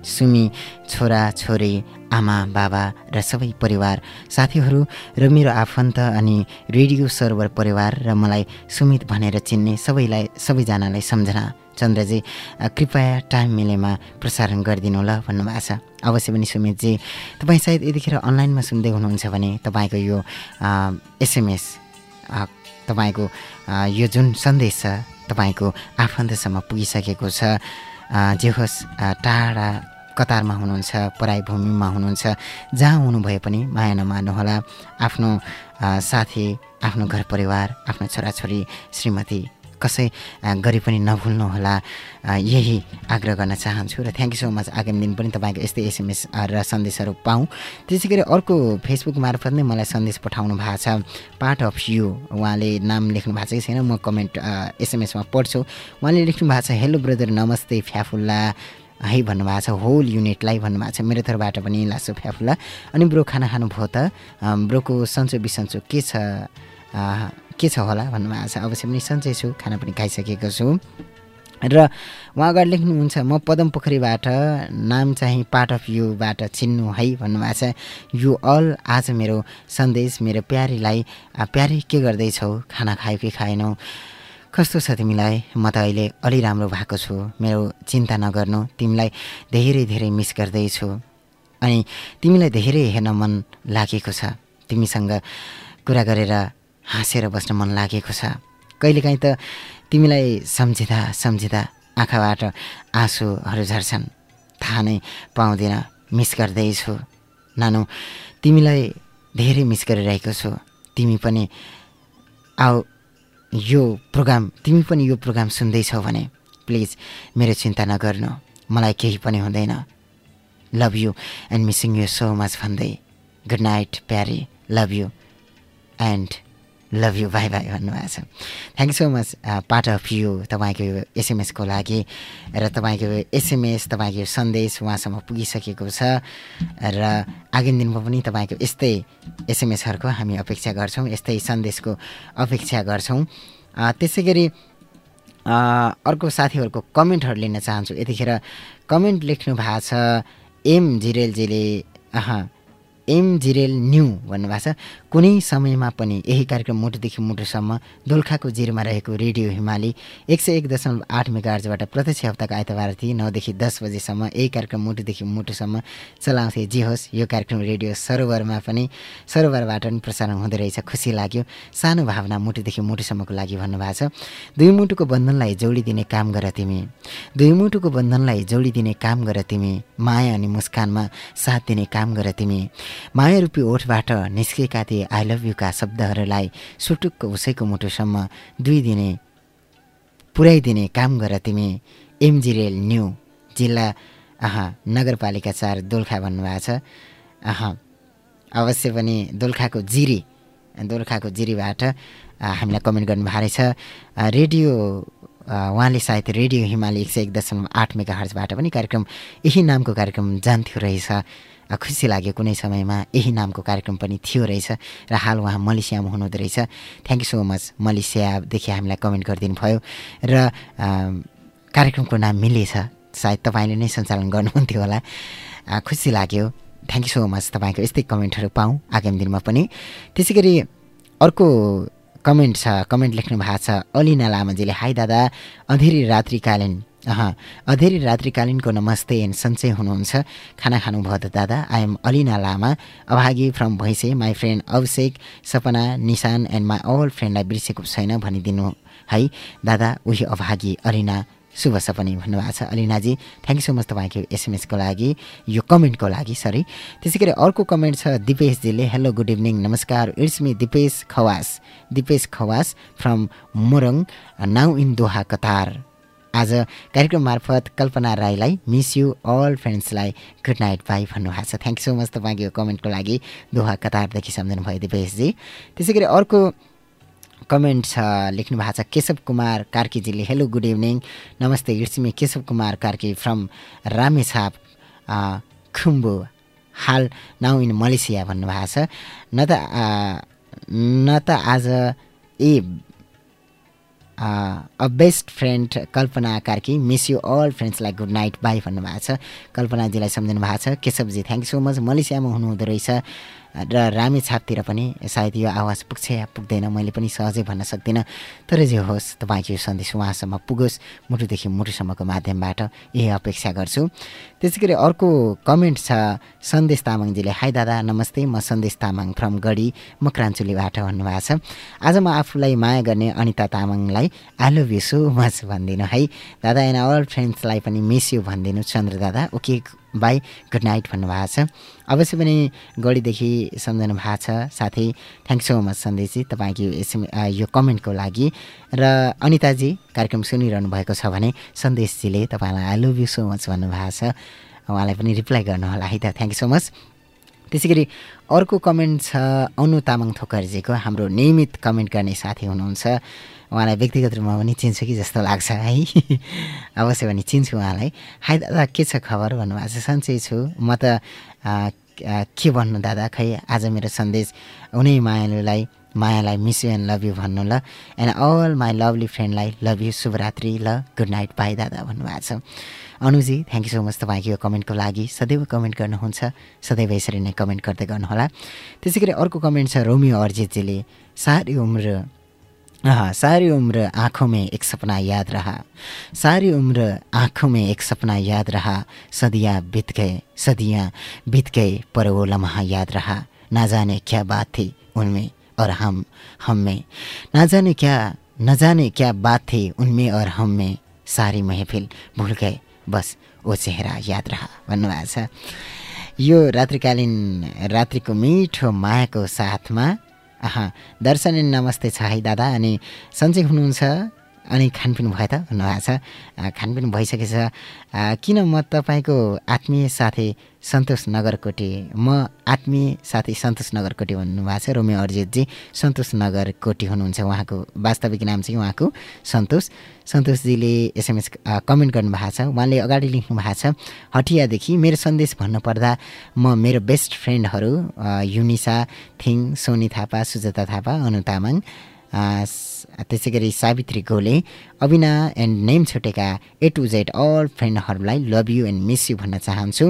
सुमी छोरा छोरी आमा बाबा र सबै परिवार साथीहरू र मेरो आफन्त अनि रेडियो सर्भर परिवार र मलाई सुमित भनेर चिन्ने सबैलाई सबैजनालाई सम्झना चन्द्रजी कृपया टाइम मिलेमा प्रसारण गरिदिनु ल भन्नुभएको छ। अवश्य पनि सुमितजी तपाईँ सायद यतिखेर अनलाइनमा सुन्दै हुनुहुन्छ भने तपाईँको यो एसएमएस तपाईँको यो जुन सन्देश छ तपाईँको आफन्तसम्म पुगिसकेको छ। जे होस् टाढा कतारमा हुनुहुन्छ पराई भूमिमा हुनुहुन्छ जहाँ हुनुभए पनि माया नमार्नुहोला। आफ्नो साथी आफ्नो घर परिवार आफ्नो छोराछोरी श्रीमती कसै गरी पनि नभुल्नुहोला। यही आग्रह गर्न चाहन्छु र थ्याङ्क यू सो मच आगामी दिन पनि तपाईँको यस्तै एसएमएस र सन्देशहरू पाऊँ। त्यसै गरी अर्को फेसबुक मार्फत नै मलाई सन्देश पठाउनु भएको छ। पार्ट अफ यु उहाँले नाम लेख्नु भएको छ कि छैन? म कमेन्ट एसएमएसमा पढ्छु। उहाँले लेख्नु भएको छ हेलो ब्रदर नमस्ते फ्याफुल्ला। है भन्नुभएको छ होल युनिटलाई भन्नुभएको छ। मेरो तर्फबाट पनि लासो फ्याफुल्ला। अनि ब्रो खाना खानुभयो त ब्रोको सन्चो बिसन्चो के छ? के छ होला भन्नुभएको छ। अवश्य पनि सन्चै छु खाना पनि खाइसकेको छु। र उहाँ अगाडि लेख्नुहुन्छ म पदम पोखरीबाट नाम चाहिँ पार्ट अफ युबाट चिन्नु है भन्नुभएको छ। यु अल आज मेरो सन्देश मेरो प्यारीलाई प्यारी के गर्दैछौ? खाना खायो कि खाएनौ? कस्तो छ तिमीलाई? म त अहिले अलि राम्रो भएको छु। मेरो चिन्ता नगर्नु। तिमीलाई धेरै धेरै मिस गर्दैछु। अनि तिमीलाई धेरै हेर्न मन लागेको छ। तिमीसँग कुरा गरेर हाँसेर बस्न मन लागेको छ। कहिलेकाहीँ त तिमीलाई सम्झिँदा सम्झिँदा आँखाबाट आँसुहरू झर्छन्। थाहा नै पाउँदिन मिस गर्दैछु। नानु तिमीलाई धेरै मिस गरिरहेको छु। तिमी पनि आऊ यो प्रोग्राम तिमी पनि यो प्रोग्राम सुन्दैछौ भने प्लिज मेरो चिन्ता नगर्नु। मलाई केही पनि हुँदैन। Love you and missing you so much भन्दै गुड नाइट प्यारी। Love you and love you bye bye भन्नुभएको छ। Thank so much part of you तपाईँको एसएमएसको लागि र तपाईँको एसएमएस तपाईँको सन्देश उहाँसम्म पुगिसकेको छ र आगामी दिनमा पनि तपाईँको यस्तै एसएमएसहरूको हामी अपेक्षा गर्छौँ यस्तै सन्देशको अपेक्षा गर्छौँ। त्यसै गरी अर्को साथीहरूको कमेन्टहरू लिन चाहन्छु। यतिखेर कमेन्ट लेख्नु भएको छ एम जिरेलजीले एम जिरेल न्यू भन्नुभएको छ। कुनै समयमा पनि यही कार्यक्रम मुटुदेखि मुटुसम्म दोलखाको जिरोमा रहेको रेडियो हिमाली एक सय एक दशमलव आठ मेगार्जबाट प्रत्यक्ष हप्ताको आइतबार थिए। नौदेखि दस बजीसम्म यही कार्यक्रम मुटुदेखि मुटुसम्म चलाउँथे। जे होस् यो कार्यक्रम रेडियो सरोवरमा पनि सरोवरबाट पनि प्रसारण हुँदो रहेछ। खुसी लाग्यो। सानो भावना मुटुदेखि मुटुसम्मको लागि भन्नुभएको छ। दुई मुटुको बन्धनलाई जोडिदिने काम गर तिमी। दुई मुटुको बन्धनलाई जोडिदिने काम गर तिमी। माया अनि मुस्कानमा साथ दिने काम गर तिमी। माया रूपी ओठबाट निस्केका थिए आई लभ युका शब्दहरूलाई सुटुक्क उसैको मुटुसम्म दुई दिने पुर्याइदिने काम गर तिमी एमजिरेल न्यू जिल्ला अह नगरपालिका चार दोलखा भन्नुभएको छ। अह अवश्य पनि दोलखाको जिरी दोलखाको जिरीबाट हामीलाई कमेन्ट गर्नुभएको रहेछ। रेडियो उहाँले सायद रेडियो हिमाली एक सय एक दशमलव आठ मेगा हर्चबाट पनि कार्यक्रम यही नामको कार्यक्रम जान्थ्यो रहेछ। खुसी लाग्यो कुनै समयमा यही नामको कार्यक्रम पनि थियो रहेछ र हाल उहाँ मलेसियामा हुनुहुँदो रहेछ। थ्याङ्क यू सो मच मलेसियादेखि हामीलाई कमेन्ट गरिदिनु भयो र कार्यक्रमको नाम मिलेछ। सायद तपाईँले नै सञ्चालन गर्नुहुन्थ्यो होला। खुसी लाग्यो। थ्याङ्क यू सो मच तपाईँको यस्तै कमेन्टहरू पाऊँ आगामी दिनमा पनि। त्यसै गरी अर्को कमेन्ट छ कमेन्ट लेख्नु भएको छ। अलिना लामाजीले हाई दादा अँधेरी रात्रिकालीन अह अधेरी रात्रिकालीनको नमस्ते एन्ड सन्चै हुनुहुन्छ। खाना खानुभयो त दादा। आई एम अलिना लामा अभागी from Bhainse. My friend Abhishek Sapna Nishan and my all फ्रेन्डलाई बिर्सेको छैन भनिदिनु है। दादा उही अभागी अलिना शुभ सपनी भन्नुभएको छ। Alinaji thank you so much तपाईँको एसएमएसको लागि यो कमेन्टको लागि सरी त्यसै गरी अर्को कमेन्ट छ दिपेशजीले हेलो गुड इभिनिङ नमस्कार it's me Dipesh Khawas. Dipesh Khawas from Morang now in Doha Qatar. आज कार्यक्रम मार्फत कल्पना राईलाई मिस यु अल फ्रेन्ड्सलाई गुड नाइट बाई भन्नुभएको छ। थ्याङ्क सो मच तपाईँको यो कमेन्टको लागि दोहा कतारदेखि सम्झनु भयो दिपेशजी। त्यसै गरी अर्को कमेन्ट छ लेख्नु भएको छ केशव कुमार कार्कीजीले। हेलो गुड इभिनिङ नमस्ते it's me Keshav Kumar Karki from Ramechhap Khumbu. हाल नाउ इन मलेसिया भन्नुभएको छ। न त न त आज a a best friend Kalpana Karki miss you all फ्रेन्ड्सलाई good night bye भन्नुभएको छ। कल्पनाजीलाई सम्झिनु भएको छ। केशवजी थ्याङ्क सो मच मलेसियामा हुनुहुँदो रहेछ। र रामे छापतिर पनि सायद यो आवाज पुग्छ या पुग्दैन मैले पनि सहजै भन्न सक्दिनँ। तर जे होस् तपाईँको यो सन्देश उहाँसम्म पुगोस्। मुटुदेखि मुटुसम्मको माध्यमबाट यही अपेक्षा गर्छु। त्यसै गरी अर्को कमेन्ट छ सन्देश तामाङजीले हाई दादा नमस्ते। म सन्देश तामाङ फ्रम गढी मक्राञ्चुलीबाट भन्नुभएको छ। आज म आफूलाई माया गर्ने अनिता तामाङलाई I love you so much भनिदिनु है। दादा एन्ड अल फ्रेन्ड्सलाई पनि मिस यु भनिदिनु। चन्द्र दादा ओके बाई गुड नाइट भन्नुभएको छ। अवश्य पनि गढीदेखि सम्झनु भएको छ। साथै थ्याङ्क सो मच सन्देशजी तपाईँको एसएम यो कमेन्टको लागि। र अनिताजी कार्यक्रम सुनिरहनु भएको छ भने सन्देशजीले तपाईँलाई I love you so much भन्नुभएको छ। उहाँलाई पनि रिप्लाई गर्नुहोला है त थ्याङ्क सो मच त्यसै गरी अर्को कमेन्ट छ अनु तामाङ थोकरजीको हाम्रो नियमित कमेन्ट गर्ने साथी हुनुहुन्छ। उहाँलाई व्यक्तिगत रूपमा पनि चिन्छु कि जस्तो लाग्छ है। अवश्य पनि चिन्छु उहाँलाई। हाई दादा के छ खबर भन्नुभएको छ? सन्चै छु। म त के भन्नु दादा? खै आज मेरो सन्देश उनै मायालुलाई मायालाई miss you and love you भन्नु ल। एन्ड अल माई लभली फ्रेन्डलाई लभ यु शुभरात्रि ल। गुड नाइट बाई दादा भन्नुभएको छ। Anuji thank you so much तपाईँको यो कमेन्टको लागि। सदैव कमेन्ट गर्नुहुन्छ। सदैव यसरी नै कमेन्ट गर्दै गर्नुहोला। त्यसै गरी अर्को कमेन्ट छ रोमियो अर्जितजीले। सारी उम्र सारी उम्र आँखों में एक सपना याद रहा। सारी उम्र आँखों में एक सपना याद रहा। सदियाँ बीत गए सदियाँ बीत गए पर वो लम्हा याद रहा। ना जाने क्या बात थी उनमें और हम हम में। ना जाने क्या न जाने क्या बात थी उनमें और हम में। सारी महफिल भुल गए बस ओ चेहरा याद रहा। भन्नुभएको छ यो रात्रिकालीन रात्रिको मिठो मायाको साथमा आहा दर्शन नमस्ते छ है दादा अनि सन्चै हुनुहुन्छ अनि खानपिन भयो त भन्नुभएको छ। खानपिन भइसकेछ। किन म तपाईँको आत्मीय साथी सन्तोष नगरकोटी। म आत्मीय साथी सन्तोष नगरकोटी भन्नुभएको छ। रोमे अर्जितजी सन्तोष नगरकोटी हुनुहुन्छ उहाँको वास्तविक नाम चाहिँ उहाँको सन्तोष। सन्तोषजीले एसएमएस कमेन्ट गर्नुभएको छ। उहाँले अगाडि लेख्नु भएको छ हटियादेखि मेरो सन्देश भन्नुपर्दा म मेरो बेस्ट फ्रेन्डहरू युनिसा थिङ सोनी थापा सुजता थापा अनु तामाङ त्यसै गरी सावित्री गोले अविना एन्ड नेम छुटेका A to Z all फ्रेन्डहरूलाई love you and miss you भन्न चाहन्छु।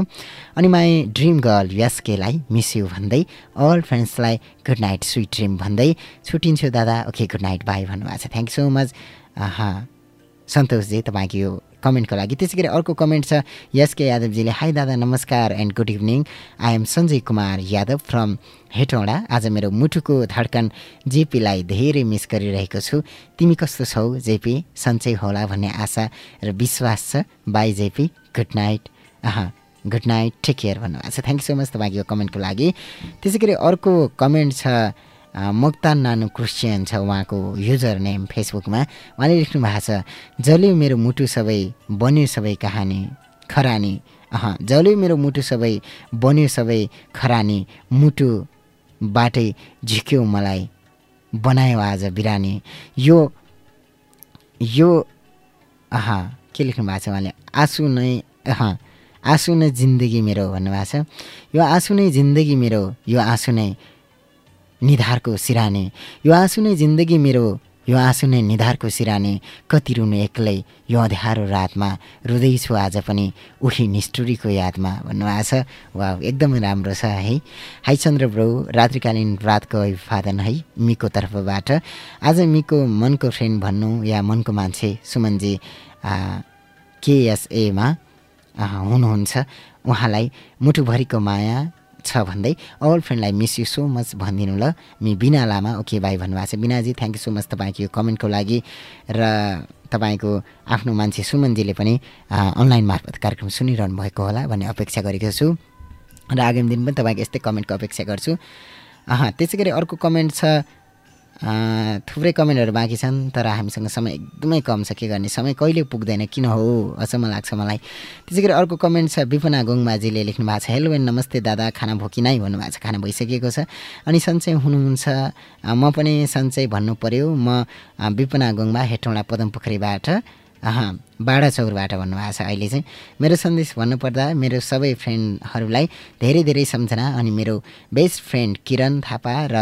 अनि माई ड्रिम गर्ल यसकेलाई मिस यु भन्दै अल फ्रेन्ड्सलाई गुड नाइट स्विट ड्रिम भन्दै छुट्टिन्छु दादा। ओके गुड नाइट बाई भन्नुभएको छ। थ्याङ्क सो मच सन्तोषजी तपाईँको यो कमेन्टको लागि। त्यसै गरी अर्को कमेन्ट छ यसके यादवजीले हाई दादा नमस्कार and good evening I am Sanjay Kumar Yadav from Hetauda. आज मेरो मुटुको धड्कन जेपीलाई धेरै मिस गरिरहेको छु। तिमी कस्तो छौ जेपी? सन्चै होला भन्ने आशा र विश्वास छ। Bye JP. Good night uh good night take care भन्नुभएको छ। थ्याङ्क यू सो मच तपाईँको कमेन्टको लागि। त्यसै गरी अर्को कमेन्ट छ मोक्तान नानु क्रिस्चियन छ उहाँको युजर नेम फेसबुकमा। उहाँले लेख्नु भएको छ जसले मेरो मुटु सबै बन्यो सबै कहानी खरानी। अह जसले मेरो मुटु सबै बन्यो सबै खरानी मुटुबाटै झिक्यो मलाई बनायो आज बिरानी। यो यो अह के लेख्नु भएको छ उहाँले? आँसु नै अह आँसु नै जिन्दगी मेरो भन्नुभएको छ। यो आँसु नै जिन्दगी मेरो यो आँसु नै निधारको सिराने। यो आँसु नै जिन्दगी मेरो यो आँसु नै निधारको सिराने। कति रुनु एक्लै यो अँध्यारो रातमा रुँदैछु आज पनि उठी निष्ठुरीको यादमा भन्नुभएको छ वा एकदमै राम्रो छ है। हाई चन्द्र ब्रो रात्रिकालीन रातको अभिवादन है मिको तर्फबाट। आज मिको मनको फ्रेन्ड भन्नु या मनको मान्छे सुमनजी केएसएमा हुनुहुन्छ। उहाँलाई मुठुभरिको माया छ भन्दै अल फ्रेन्डलाई मिस यु सो मच भनिदिनु ल। मि बिना लामा ओके भाइ भन्नुभएको छ। Binaji thank you so much तपाईँको यो कमेन्टको लागि र तपाईँको आफ्नो मान्छे सुमनजीले पनि अनलाइन मार्फत कार्यक्रम सुनिरहनु भएको होला भन्ने अपेक्षा गरेको छु। र आगामी दिन पनि तपाईँको यस्तै कमेन्टको अपेक्षा गर्छु। त्यसै गरी अर्को कमेन्ट छ। थुप्रै कमेन्टहरू बाँकी छन् तर हामीसँग समय एकदमै कम छ। के गर्ने? समय कहिले पुग्दैन? किन हो? अचम्म लाग्छ मलाई। त्यसै गरी अर्को कमेन्ट छ विपना गोङबाजीले लेख्नु भएको छ हेलो एन्ड नमस्ते दादा। खाना भोकी नै भन्नुभएको छ। खाना भइसकेको छ। अनि सन्चै हुनुहुन्छ। म पनि सन्चै भन्नु पऱ्यो म विपना गोङबा हेटौँडा पदमपोखरीबाट बाडा चौरबाट भन्नुभएको छ अहिले चाहिँ। मेरो सन्देश भन्नुपर्दा मेरो सबै फ्रेन्डहरूलाई धेरै धेरै सम्झना अनि मेरो बेस्ट फ्रेन्ड किरण थापा र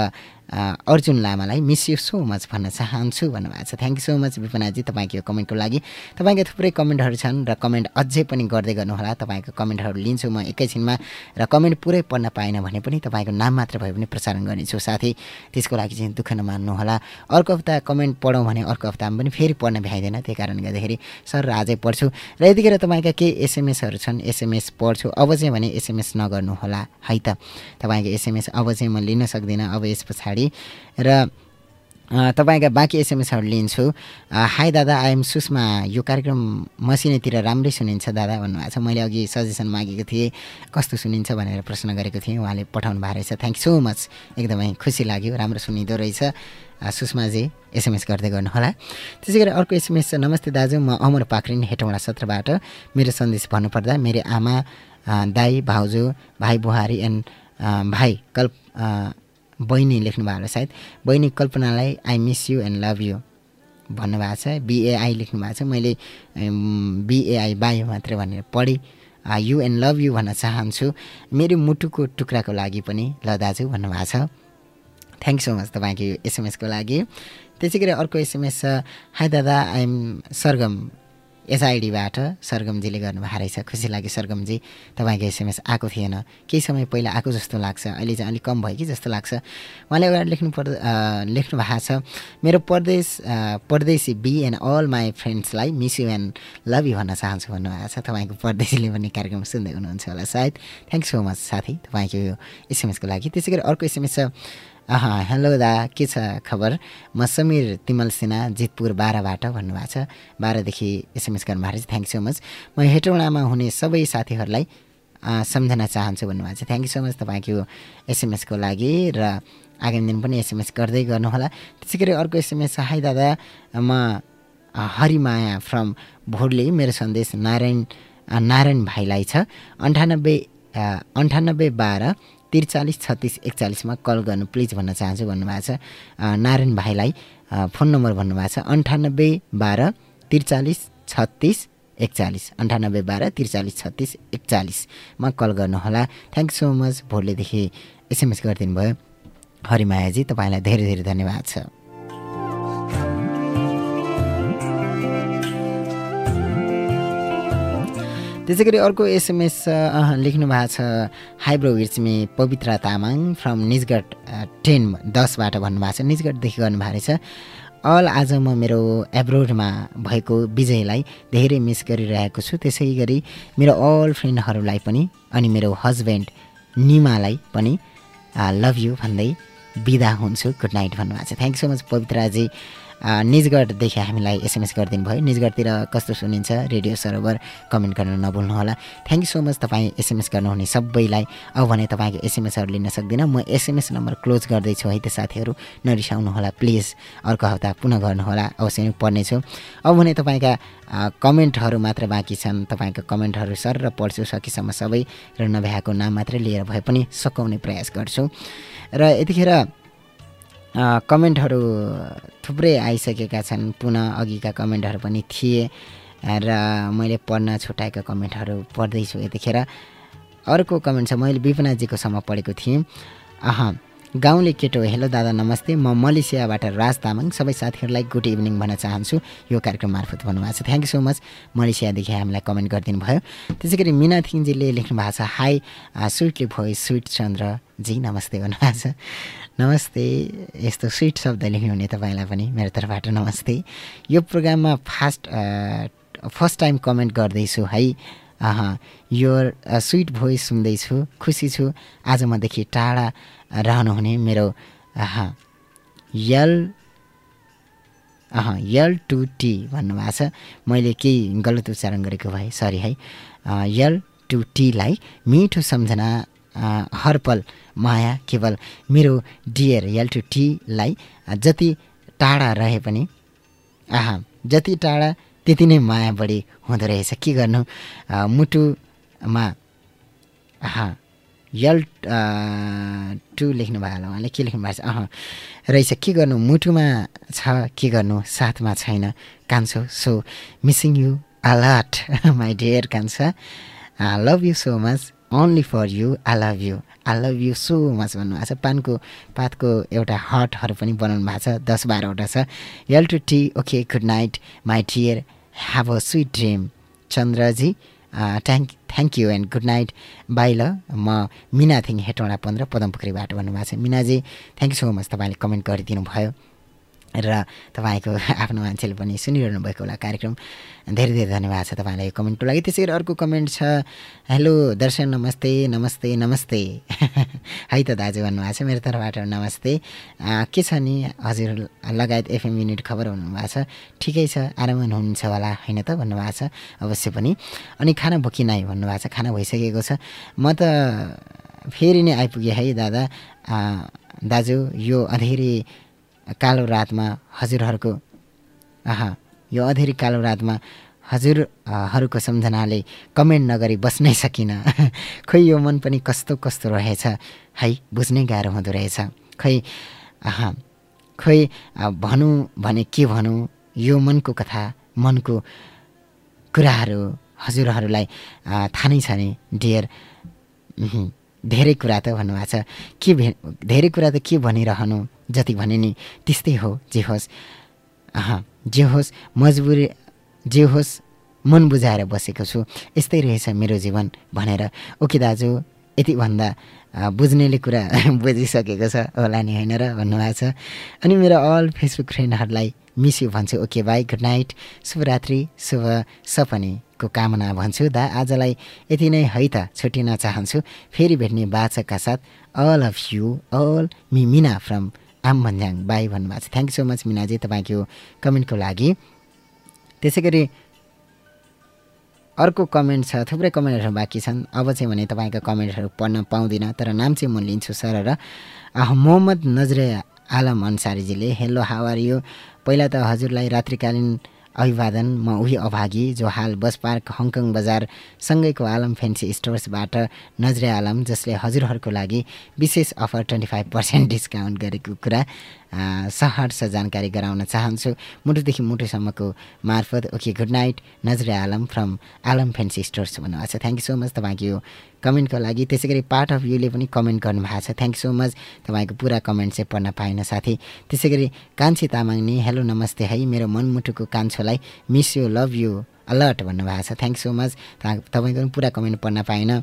अर्जुन लामालाई मिस यु सो मच भन्न चाहन्छु भन्नुभएको छ। Thank you so much Bipanaji तपाईँको यो कमेन्टको लागि। तपाईँको थुप्रै कमेन्टहरू छन् र कमेन्ट अझै पनि गर्दै गर्नुहोला। तपाईँको कमेन्टहरू लिन्छु म एकैछिनमा र कमेन्ट पुरै पढ्न पाएन भने पनि तपाईँको नाम मात्र भए पनि प्रसारण गर्नेछु। साथै त्यसको लागि चाहिँ दुःख नमान्नुहोला। अर्को हप्ता कमेन्ट पढौँ भने अर्को हप्तामा पनि फेरि पढ्न भ्याइँदैन। त्यही कारणले गर्दाखेरि सर आजै पढ्छु। र यतिखेर तपाईँका केही एसएमएसहरू छन् एसएमएस पढ्छु। अब चाहिँ भने एसएमएस नगर्नुहोला। है त। तपाईँको एसएमएस अब चाहिँ म लिन सक्दिनँ। अब यस पछाडि र तपाईँका बाँकी एसएमएसहरू लिन्छु। हाई दादा आइएम सुषमा। यो कार्यक्रम मसिनैतिर राम्रै सुनिन्छ दादा भन्नुभएको छ। मैले अघि सजेसन मागेको थिएँ। कस्तो सुनिन्छ भनेर प्रश्न गरेको थिएँ। उहाँले पठाउनु भएको रहेछ। थ्याङ्क सो मच एकदमै खुसी लाग्यो। राम्रो सुनिँदो रहेछ। सुषमाजी एसएमएस गर्दै गर्नुहोला। त्यसै गरी अर्को एसएमएस छ। नमस्ते दाजु। म अमर पाखरिन हेटौँडा सत्रबाट। मेरो सन्देश भन्नुपर्दा मेरो आमा दाई भाउजू भाइ बुहारी एन्ड भाइ कल्प बहिनी लेख्नु भएको सायद। बहिनी कल्पनालाई I miss you and love you भन्नुभएको छ। बिएआई लेख्नु भएको छ। मैले बिएआई बायो मात्रै भनेर पढेँ यु एन्ड लभ यु भन्न चाहन्छु। मेरो मुटुको टुक्राको लागि पनि ल दाजु भन्नुभएको छ। थ्याङ्क सो मच तपाईँको एसएमएसको लागि। त्यसै गरी अर्को एसएमएस छ। हाई दादा आइएम सरगम एसआइडीबाट सरगमजीले गर्नुभएको रहेछ। खुसी लाग्यो सरगमजी। तपाईँको एसएमएस आएको थिएन। केही समय पहिला आएको जस्तो लाग्छ। अहिले चाहिँ अलिक कम भयो कि जस्तो लाग्छ। उहाँले अगाडि लेख्नु पर्दा लेख्नु भएको छ मेरो परदेश परदेशी बी and all my फ्रेन्ड्सलाई miss you and love you भन्न चाहन्छु भन्नुभएको छ। तपाईँको परदेशीले पनि कार्यक्रम सुन्दै हुनुहुन्छ होला सायद। थ्याङ्क सो मच साथी। तपाईँको यो एसएमएसको लागि। त्यसै गरी अर्को एसएमएस छ। अह हेलो दा के छ खबर? म समीर तिमल सिन्हा जितपुर बाह्रबाट भन्नुभएको छ। बाह्रदेखि एसएमएस गर्नुभएको छ थ्याङ्क सो मच म हेटौँडामा हुने सबै साथीहरूलाई सम्झना चाहन्छु भन्नुभएको छ। थ्याङ्क यू सो मच तपाईँको एसएमएसको लागि र आगामी दिन पनि एसएमएस गर्दै गर्नुहोला। त्यसै गरी अर्को एसएमएस हाई दादा म हरिमाया फ्रम भोरले मेरो सन्देश नारायण नारायण भाइलाई छ। अन्ठानब्बे अन्ठानब्बे बाह्र त्रिचालिस छत्तिस एकचालिसमा कल गर्नु प्लिज भन्न चाहन्छु भन्नुभएको छ। नारायण भाइलाई फोन नम्बर भन्नुभएको छ। अन्ठानब्बे बाह्र त्रिचालिस छत्तिस एकचालिस। अन्ठानब्बे बाह्र त्रिचालिस छत्तिस एकचालिसमा कल गर्नुहोला। थ्याङ्क सो मच भोलिदेखि एसएमएस गरिदिनु भयो हरिमायाजी तपाईँलाई धेरै धेरै धन्यवाद छ। त्यसै गरी अर्को एसएमएस लेख्नु भएको छ hi bro it's me Pabitra Tamang from Nijgadh ten दसबाट भन्नुभएको छ। निजगढदेखि गर्नुभएको रहेछ अल आज म मेरो एब्रोडमा भएको विजयलाई धेरै मिस गरिरहेको छु। त्यसै गरी मेरो अल फ्रेन्डहरूलाई पनि अनि मेरो हस्बेन्ड निमालाई पनि लभ यु भन्दै बिदा हुन्छु। गुड नाइट भन्नुभएको छ। Thank so much Pabitraji. निजगढदेखि हामीलाई एसएमएस गरिदिनु भयो। निजगढतिर कस्तो सुनिन्छ रेडियो सरोवर कमेन्ट गर्न नभुल्नुहोला थ्याङ्क यू सो मच तपाईँ एसएमएस गर्नुहुने सबैलाई। अब भने तपाईँको एसएमएसहरू लिन सक्दिनँ। म एसएमएस नम्बर क्लोज गर्दैछु है त साथीहरू। नरिसाउनुहोला प्लिज। अर्को हप्ता पुनः गर्नुहोला अवश्य नै पढ्नेछु। अब भने तपाईँका कमेन्टहरू मात्र बाँकी छन्। तपाईँको कमेन्टहरू सर र पढ्छु सकेसम्म सबै। र नभ्याएको नाम मात्रै लिएर भए पनि सकाउने प्रयास गर्छु। र यतिखेर कमेन्टहरू थुप्रै आइसकेका छन्। पुनः अघिका कमेन्टहरू पनि थिए र मैले पढ्न छुट्याएका कमेन्टहरू पढ्दैछु यतिखेर। अर्को कमेन्ट छ मैले विपनाजीकोसम्म पढेको थिएँ। अह गाउँले केटो हेलो दादा नमस्ते। म मलेसियाबाट राज तामाङ। सबै साथीहरूलाई गुड इभिनिङ भन्न चाहन्छु। यो कार्यक्रम मार्फत भन्नुभएको छ। थ्याङ्क यू सो मच मलेसियादेखि हामीलाई कमेन्ट गरिदिनु भयो त्यसै गरी मिना थिङजीले लेख्नु भएको छ hi sweetly voice sweet Chandraji नमस्ते भन्नुभएको छ। नमस्ते यस्तो स्विट शब्द लेख्नुहुने तपाईँलाई पनि मेरो तर्फबाट नमस्ते। यो प्रोग्राममा फास्ट फर्स्ट टाइम कमेन्ट गर्दैछु है। यो स्विट भोइस सुन्दैछु खुसी छु। आज मदेखि टाढा रहनुहुने मेरो यल यल टु टी भन्नुभएको छ। मैले केही गलत उच्चारण गरेको भए सरी है। यल टु टीलाई मिठो सम्झना हरपल माया केवल मेरो डियर यल टु टीलाई जति टाढा रहे पनि आहा जति टाढा त्यति नै माया बढी हुँदो रहेछ। के गर्नु? मुटुमा आहा यल टु लेख्नुभयो होला उहाँले। के लेख्नु भएको छ अह रहेछ के गर्नु? मुटुमा छ के गर्नु? साथमा छैन। कान्छो so missing you a lot my dear कान्छा। Love you so much only for you I love you I love you so much भन्नुभएको छ। पानको पातको एउटा हटहरू पनि बनाउनु भएको छ। दस बाह्रवटा छ। यल टु T okay good night my dear have a sweet dream Chandraji thank thank you and good night bye ल म मिना थिङ हेटौँडा पन्ध्र पदमपुखुरीबाट भन्नुभएको छ। Minaji thank you so much तपाईँले कमेन्ट गरिदिनु भयो र तपाईँको आफ्नो मान्छेले पनि सुनिरहनु भएको होला कार्यक्रम। धेरै धेरै धन्यवाद छ तपाईँलाई कमेन्टको लागि। त्यसै गरी अर्को कमेन्ट छ हेलो दर्शन नमस्ते नमस्ते नमस्ते। है त दाजु भन्नुभएको छ मेरो तर्फबाट नमस्ते। के छ नि? हजुर लगायत एफएम युनिट खबर भन्नुभएको छ। ठिकै छ आराम हुनुहुन्छ होला होइन त भन्नुभएको छ अवश्य पनि। अनि खाना बोकिनाइ भन्नुभएको छ खाना भइसकेको छ। म त फेरि नै आइपुगेँ है दादा। दाजु यो अँधेरी कालो रातमा हजुरहरूको आहा यो अधेरी कालो रातमा हजुरहरूको सम्झनाले कमेन्ट नगरी बस्नै सकिनँ। खै यो मन पनि कस्तो कस्तो रहेछ? है बुझ्नै गाह्रो हुँदो रहेछ। खै आहा खै भनौँ भने के भनौँ यो मनको कथा मनको कुराहरू हजुरहरूलाई थाहा नै छ नि डियर। धेरै कुरा त भन्नुभएको छ। के धेरै कुरा त के भनिरहनु? जति भने नि त्यस्तै हो जे होस्। जे होस् मजबुरी जे होस् मन बुझाएर बसेको छु। यस्तै रहेछ मेरो जीवन भनेर। ओके दाजु यति भन्दा बुझ्नेले कुरा बुझिसकेको छ होला नि होइन र भन्नुभएको छ। अनि मेरो अल फेसबुक फ्रेन्डहरूलाई मिस यु भन्छु। ओके बाई गुड नाइट शुभरात्रि शुभ सपनीको कामना भन्छु। दा आजलाई यति नै है त छुट्टिन चाहन्छु। फेरि भेट्ने बाचकका साथ all of you all me Mina from Aambhanjyang bye भन्नुभएको छ। Thank you so much Minaji तपाईँको कमेन्टको लागि। त्यसै गरी अर्को कमेन्ट छ थुप्रै कमेन्टहरू बाँकी छन्। अब चाहिँ भने तपाईँको कमेन्टहरू पढ्न पाउँदिनँ तर नाम चाहिँ म लिन्छु सर र मोहम्मद नजरे आलम अन्सारीजीले हेलो हावार यो पहिला त हजुरलाई रात्रिकालीन अभिवादन म उही अभागी जो हाल बस पार्क हङकङ बजार सँगैको आलम फेन्सी स्टोर्सबाट नजरे आलम जसले हजुरहरूको लागि विशेष offer twenty five percent discount गरेको कुरा सहर्ष जानकारी गराउन चाहन्छु। मुटुदेखि मुटुसम्मको मार्फत okay good night Nazre Alam from Alam fancy stores भन्नुभएको छ। थ्याङ्क यू सो मच तपाईँको यो कमेन्टको लागि। त्यसै गरी पार्ट अफ युले पनि कमेन्ट गर्नुभएको छ। थ्याङ्क सो मच तपाईँको पुरा कमेन्ट चाहिँ पढ्न पाइनँ साथी। त्यसै गरी कान्छी तामाङ नि हेलो नमस्ते है। मेरो मनमुटुको कान्छोलाई miss you love you alert भन्नुभएको छ। थ्याङ्क सो मच तपाईँको पनि पुरा कमेन्ट पढ्न पाइनँ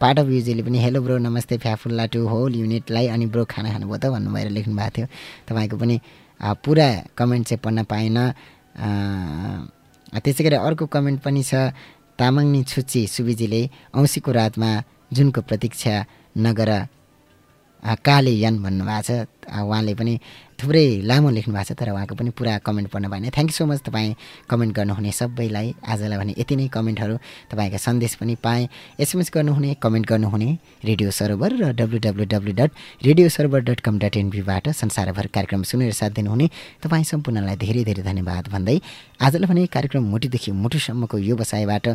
पार्ट अफ युजेले पनि हेलो ब्रो नमस्ते फ्याफुल्ला टु होल युनिटलाई अनि ब्रो खाना खानुभयो त? भन्नुभएर लेख्नु भएको थियो। तपाईँको पनि पुरा कमेन्ट चाहिँ पढ्न पाइनँ त्यसै गरी अर्को कमेन्ट पनि छ। तामाङनी छुच्ची सुबिजीले औँसीको रातमा जुनको प्रतीक्षा नगर काले यन भन्नुभएको छ। उहाँले पनि थुप्रै लामो लेख्नु भएको छ तर उहाँको पनि पुरा कमेन्ट पढ्न पाएन थ्याङ्क यू सो मच तपाईँ कमेन्ट गर्नुहुने सबैलाई। आजलाई भने यति नै कमेन्टहरू तपाईँका सन्देश पनि पाएँ। एसएमएस गर्नुहुने कमेन्ट गर्नुहुने रेडियो सर्भर र W W W dot radio server dot com dot एनपीबाट संसारभर कार्यक्रम सुनेर साथ दिनुहुने तपाईँ सम्पूर्णलाई धेरै धेरै धन्यवाद भन्दै आजलाई भने कार्यक्रम मुटुदेखि मुटुसम्मको यो बसाइबाट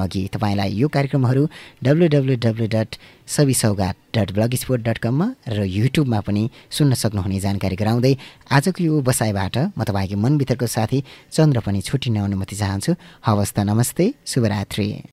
अघि तपाईँलाई यो कार्यक्रमहरू W W dot Savi Saugat dot blogspot dot कममा र युट्युबमा पनि सुन्न सक्नुहुने जानकारी गराउँदै आजको यो बसाइबाट म तपाईँको मनभित्रको साथी चन्द्र पनि छुट्टिने अनुमति चाहन्छु। हवस् त नमस्ते शुभरात्री।